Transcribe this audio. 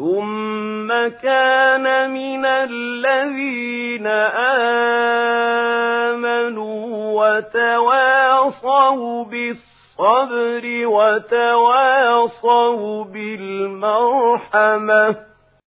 ثم كان من الذين آمنوا وتواصوا بالصبر وتواصوا بالمرحمة